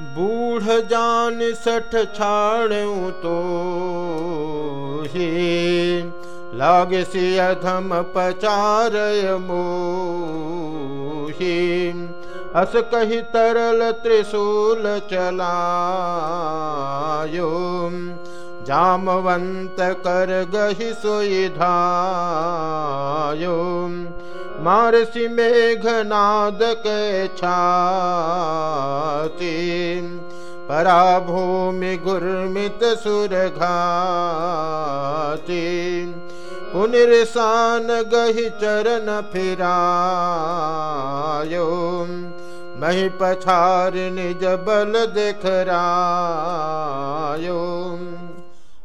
बूढ़ जान सठ ही। लाग सी अधम पचार मोही। अस कही तरल त्रिशूल चलायो। जामवंत कर गही मेघनाद के पराभूमि गुरमित सुरघाती। पुनिर्सान गही चरण फिरायो। मही पछार निज बल दिखरायो।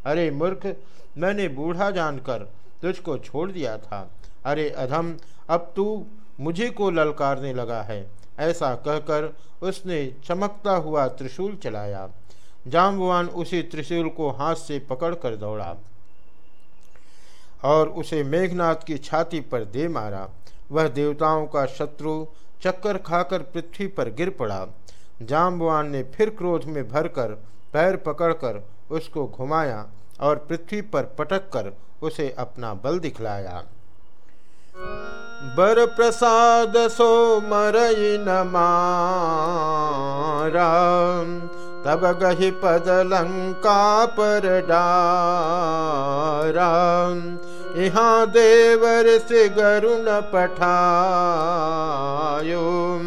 अरे मूर्ख, मैंने बूढ़ा जानकर तुझको छोड़ दिया था। अरे अधम, अब तू मुझे को ललकारने लगा है। ऐसा कहकर उसने चमकता हुआ त्रिशूल चलाया। जाम्बवान उसी त्रिशूल को हाथ से पकड़कर दौड़ा और उसे मेघनाथ की छाती पर दे मारा। वह देवताओं का शत्रु चक्कर खाकर पृथ्वी पर गिर पड़ा। जाम्बवान ने फिर क्रोध में भरकर पैर पकड़कर उसको घुमाया और पृथ्वी पर पटक कर उसे अपना बल दिखलाया। बर प्रसाद सो मरई न मारा। तब गही पद लंका पर डारा। यहाँ देवर से गरुण पठायो।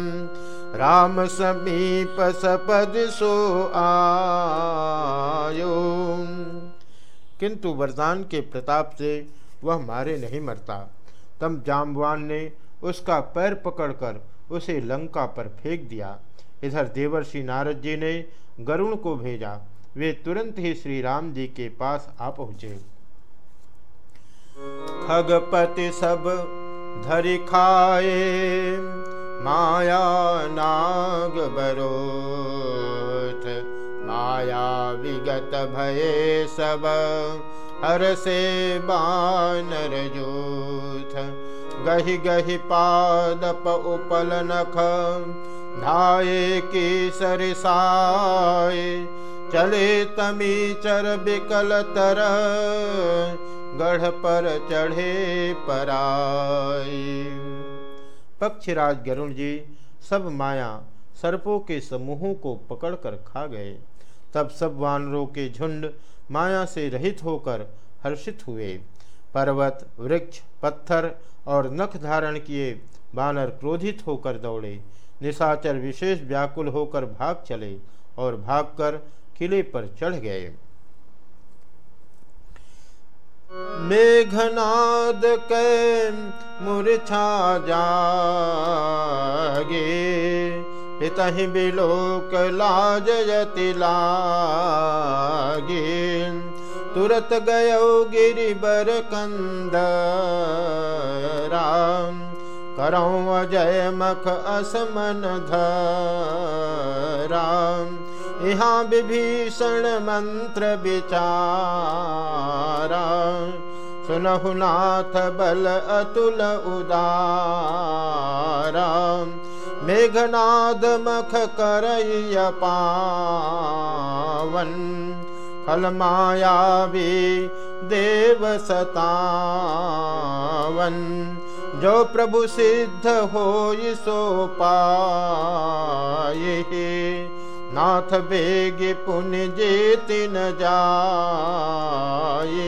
राम समीप सपद सो आयो। किंतु वरदान के प्रताप से वह मारे नहीं मरता। तब जाम्बवान ने उसका पैर पकड़कर उसे लंका पर फेंक दिया। इधर देवर्षि नारद जी ने गरुण को भेजा। वे तुरंत ही श्री राम जी के पास आ पहुँचे। खगपति सब धरि खाए, माया नाग बरोथ माया विगत भये सब हर से बानर जूथ। गहि गहि पादप उपल नख। धाये की सरसाए चले तमी चर बिकल तर। गढ़ पर चढ़े पराई पक्षीराज गरुण जी, सब माया सर्पों के समूहों को पकड़कर खा गए। तब सब वानरों के झुंड माया से रहित होकर हर्षित हुए। पर्वत, वृक्ष, पत्थर और नख धारण किए बानर क्रोधित होकर दौड़े। निशाचर विशेष व्याकुल होकर भाग चले और भागकर किले पर चढ़ गए। मेघनाद के मूर्छा जागे। पितहि बिलोक लाज यति लागे। तुरत गयो गिरिबर कंद राम करऊँ अजय मख असमन धराम। यहाँ विभीषण मंत्र विचारा सुनहु नाथ बल अतुल उदारा मेघनाद मख करय पावन फल मायावी देव सतावन जो प्रभु सिद्ध हो सो पाए नाथ बेग पुण्य जेति न जाए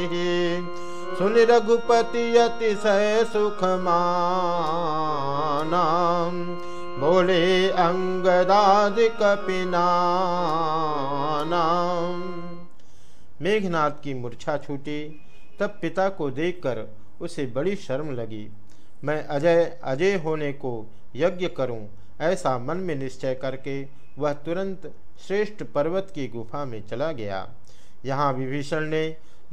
सुन रघुपति अतिशय सुख मानाम बोले अंगदाद कपिनानाम मेघनाथ की मूर्छा छूटी, तब पिता को देखकर उसे बड़ी शर्म लगी। मैं अजय अजय होने को यज्ञ करूँ, ऐसा मन में निश्चय करके वह तुरंत श्रेष्ठ पर्वत की गुफा में चला गया। यहाँ विभीषण ने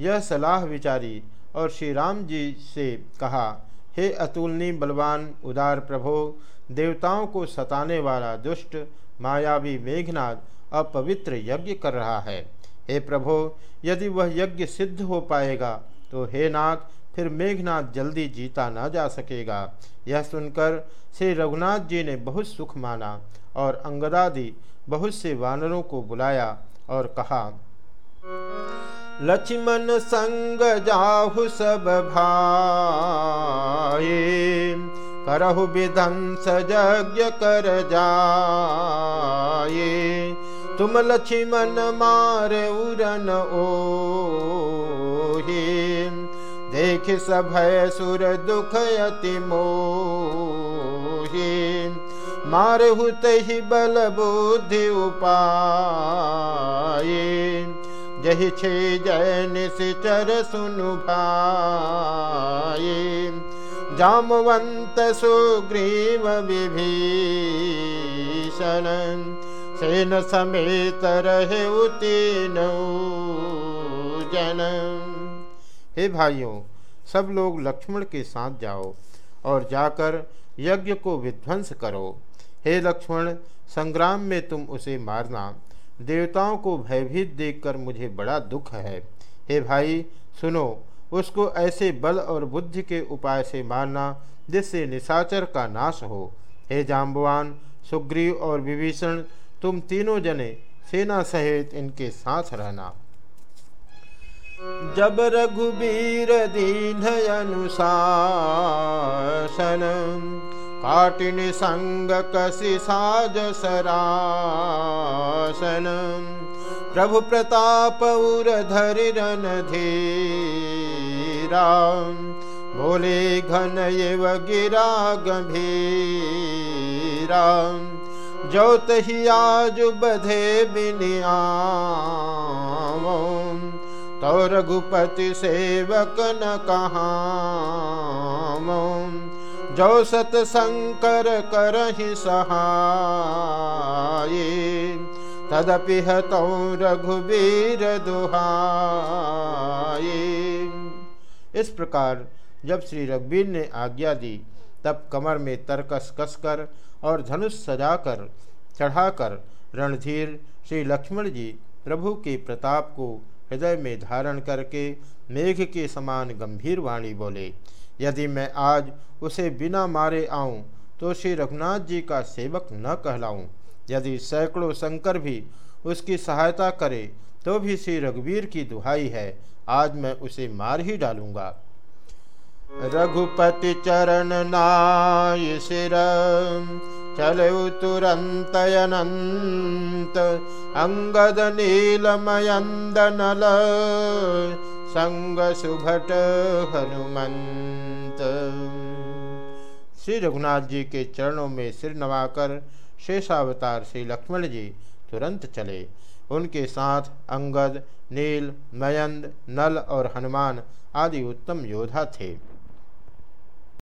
यह सलाह विचारी और श्री राम जी से कहा हे अतुलनी बलवान, उदार प्रभो, देवताओं को सताने वाला दुष्ट, मायावी मेघनाथ अपवित्र यज्ञ कर रहा है। हे प्रभो, यदि वह यज्ञ सिद्ध हो पाएगा तो हे नाथ फिर मेघनाथ जल्दी जीता ना जा सकेगा। यह सुनकर श्री रघुनाथ जी ने बहुत सुख माना और अंगदादि बहुत से वानरों को बुलाया और कहा लक्ष्मण संग जाहु सब यज्ञ कर जाए। तुम लक्ष्मण मार उरन ओ देख सभय सुर दुख अति मोही। मारहु तहि बल बुद्धि उपाय जहि छे जय निश्चर सुनु भाई। जामवंत सुग्रीव विभीषण, सेन समेत रहे उतीन जन हे भाइयों, सब लोग लक्ष्मण के साथ जाओ और जाकर यज्ञ को विध्वंस करो। हे लक्ष्मण, संग्राम में तुम उसे मारना देवताओं को भयभीत देखकर मुझे बड़ा दुख है। हे भाई, सुनो, उसको ऐसे बल और बुद्धि के उपाय से मारना जिससे निशाचर का नाश हो। हे जाम्बवान, सुग्रीव और विभीषण, तुम तीनों जने सेना सहित इनके साथ रहना। जब रघुबीर दीन अनुशासन काटिन संग कसी साज सरासन। प्रभु प्रताप उर धरि धीरा। बोले घन एव गिरा गंभीरा। जो तही आज बधे बिनिया तो रघुपति सेवक न कहा जो सत शंकर करहि सहाय। तदपि हतौ रघुबीर दुहाई इस प्रकार जब श्री रघुबीर ने आज्ञा दी, तब कमर में तरकस कसकर और धनुष सजाकर, चढ़ाकर रणधीर श्री लक्ष्मण जी प्रभु के प्रताप को हृदय में धारण करके मेघ के समान गंभीर वाणी बोले यदि मैं आज उसे बिना मारे आऊँ तो श्री रघुनाथ जी का सेवक न कहलाऊं। यदि सैकड़ों शंकर भी उसकी सहायता करे तो भी श्री रघुवीर की दुहाई है। आज मैं उसे मार ही डालूँगा। रघुपति चरण नाय सिर, चल तुरंत अनंत, अंगद नीलमयंद नल संग सुभट हनुमंत श्री रघुनाथ जी के चरणों में सिर नवाकर शेषावतार श्री लक्ष्मण जी तुरंत चले। उनके साथ अंगद, नील नयंद नल और हनुमान आदि उत्तम योद्धा थे।